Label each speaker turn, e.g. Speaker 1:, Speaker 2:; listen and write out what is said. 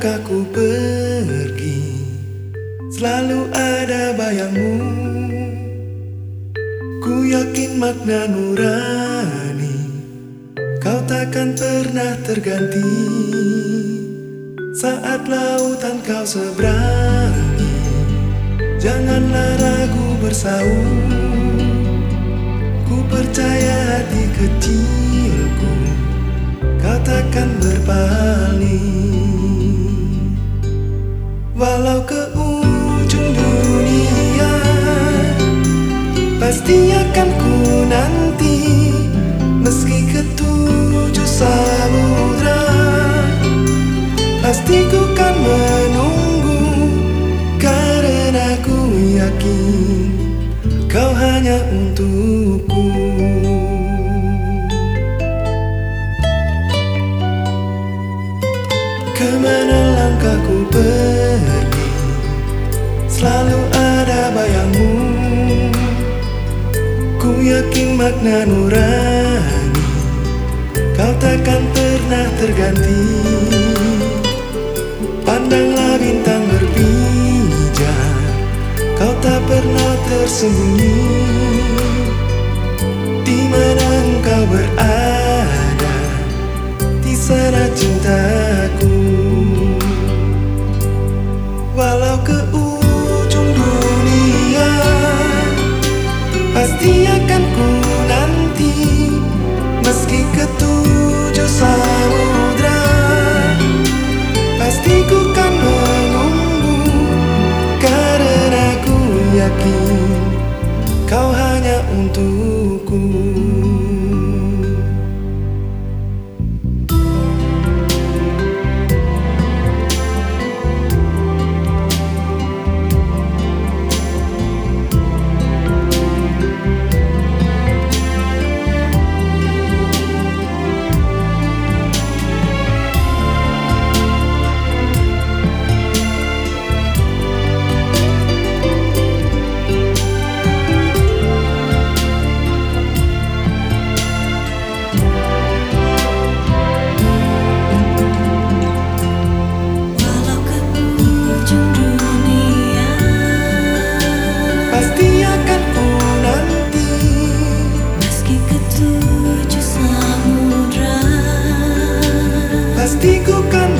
Speaker 1: Langkahku pergi? Selalu ada bayangmu. Ku yakin makna nurani Kau takkan pernah terganti. Saat lautan kau seberangi Janganlah ragu bersaung. Ku percaya hati kecilku Pasti akan ku nanti Meski ke tujuh samudra. Pasti ku kan menunggu Karena ku yakin Kau hanya untukku. Ke mana langkahku pergi? Selalu ada bayangmu makna nurani Kau takkan pernah terganti. Pandanglah bintang berpijar Kau tak pernah tersembunyi. Di mana engkau berada? Di sana cintaku. Walau ke ujung dunia Pasti akan plastico kan